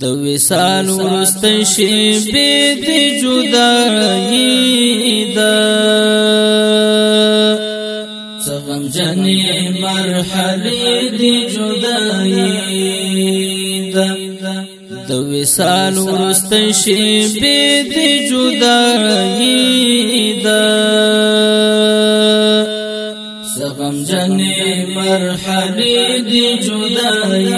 د وسال ورست شي به د جدائی دا څنګه جنې مرحله د جدائی دا د وسال ورست شي به د جدائی دا څنګه جنې مرحله د جدائی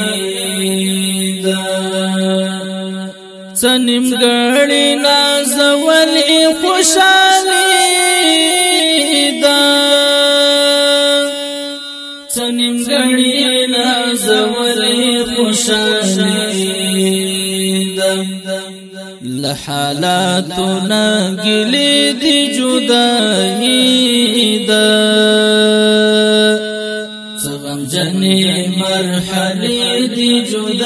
سنم ګړی نازولې خوشالي دا سنم ګړی نازولې خوشالي دا لحالاتو ناګلې دي جدايي دا څنګه جنې مرحله دي جدا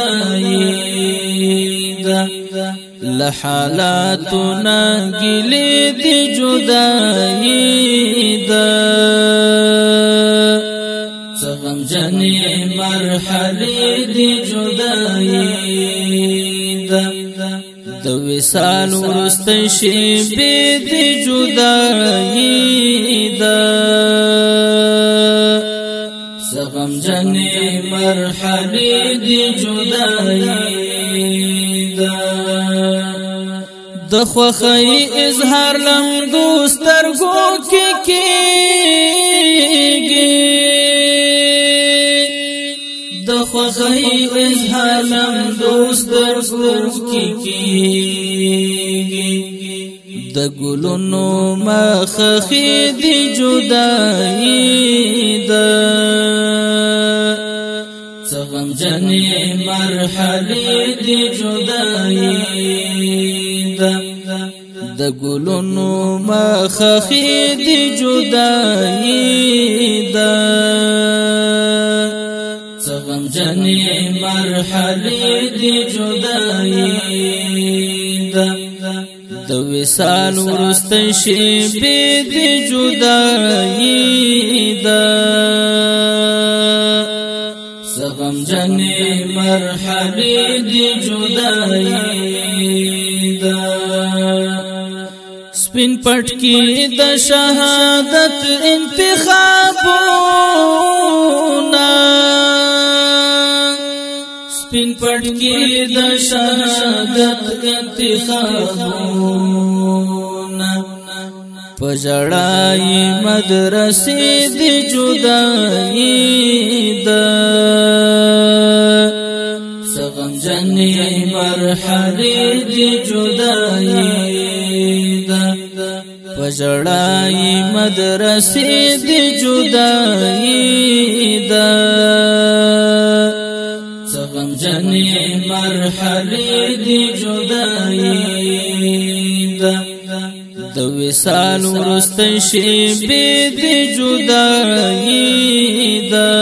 حالات ناگلی دی جدائی دا سغم جنی مرحلی دی جدائی دا دو وسال ورست شیبی دی جدائی دا سغم جنی مرحلی دی جدائی د خوخی اظهار لم دوستر گو کی کیگی د خوخی اظهار لم دوستر گو کی کیگی د ګلونو مخخی دی جدائی ده څنګه جنې مرحله دی جدائی د ګلونو مخخې دی جدائی دا څغم جنې مرحله دی جدائی دا د وسال ورسته شی به دی جدائی دا څغم جنې مرحله دی جدائی سپین پټ کې د شهادت انتخابونه سپین پټ کې د شهادت انتخابونه پژړای مدرسې د جدائی ده سغم جنې مرحله د جدائی پژړای مدرسې د جدائی دا څنګه جنې مرحله د جدائی دا د وسال ورسته شی به د جدائی دا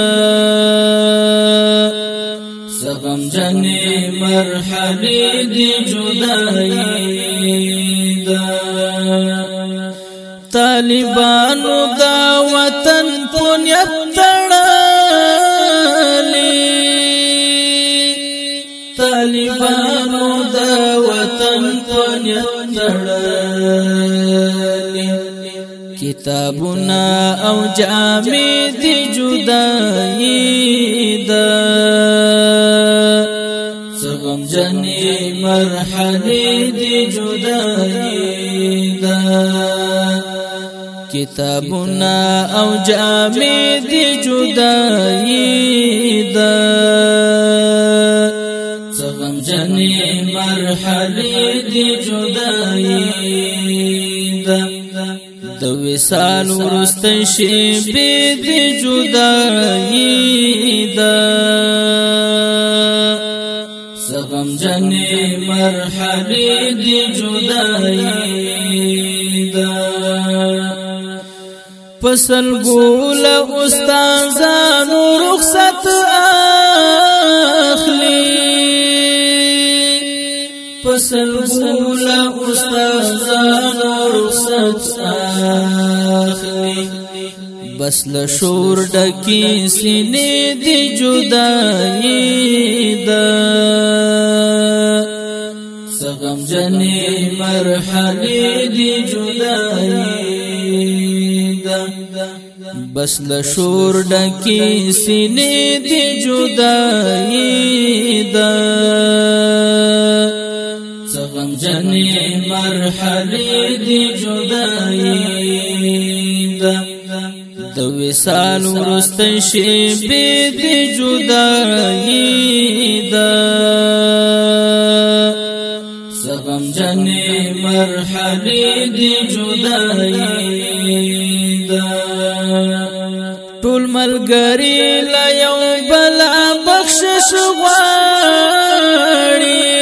څنګه جنې مرحله د جدائی طالبانو دا وطن پونیت تړلی طالبانو دا وطن پونیت تړلی کتابونه او جامې دي جدایي ده څنګه کتابونه او جامې دي جدایي ده څنګه جنې مرحله دي جدایي ده د وسال ورسته شي به دي جدایي ده غم جنې مرحله دی جدائی دا پسل ګول استاد زانو رخصت اخلي پسل ګول استاد زانو رخصت اخلي بس له شور ډکی سینې دی جدائی ده سغم جنې مرحله دی جدائی بس له شور ډکی سینې دی جدائی دا څنګه جنې مرحله دی جدائی دا د وسال ورسته شی به دی جدائی دا څنګه جنې مرحله دی جدائی ټول ملګری لا یو بل بخشش غواړي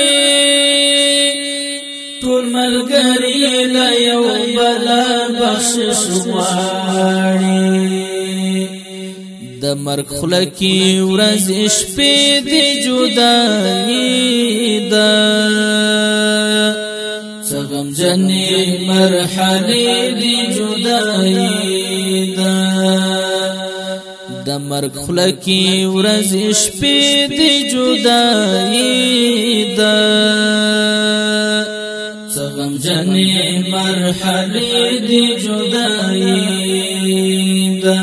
ټول ملګری لا یو بل بخشش غواړي د مرګ خلکی ورځ شپې دی جدایی دا څنګه جنې مرحله دی جدایی مرګ خلکی ورځ شپې دی جدائی دا څنګه جنې مرحله دی جدائی دا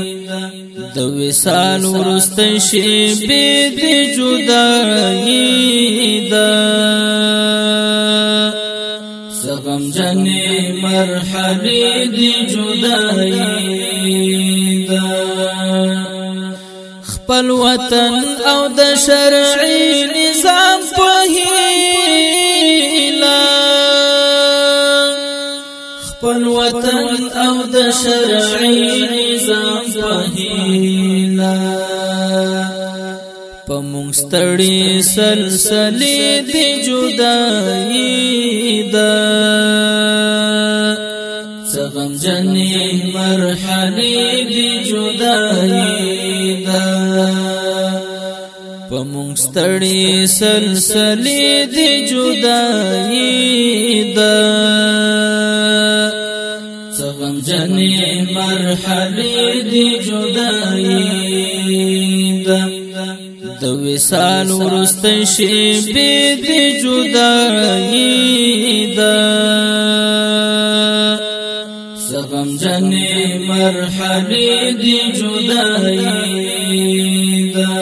د وصال ورسته شي به دی جدائی دا څنګه جنې مرحله دی جدائی خپل وطن او د شرعي نظام په هیله خپل وطن او د شرعي نظام په هیله په مونږ ستړي سلسله دي جدايي ده څنګه جنې مرحله دي جدايي مونږ ستړي سلسلې دی جدائی دا څنګه جنې مرحله دی جدائی دا د وسال ورسته شي به دی جدائی دا غم جنې مرحله دی جدائی دا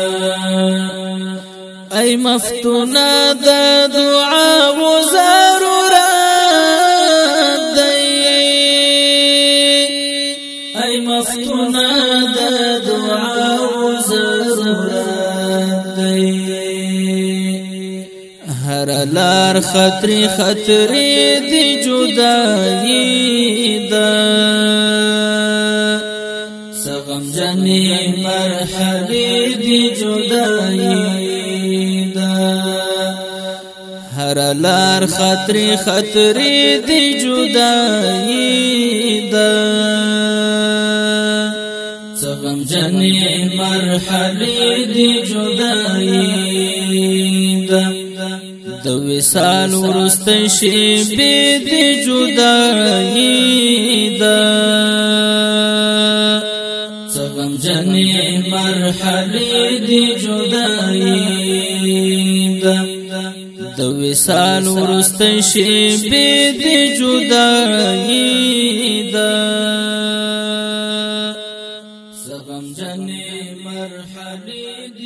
ای مفتونا د دعا و دی ای مفتونا د دعا و دی هر لار خطر خطر دی جدایی ده سغم جنی مرحبی دی جدایی هر لار خطرې خطرې دی جدائی دا څغم جنې مرحله دی جدائی دا د وسال ورسته شی به دی جدائی دا څغم جنې مرحله دی جدائی دا د وسال ورست شي به د جدائی دا سغم جن مرحلی